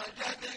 وجد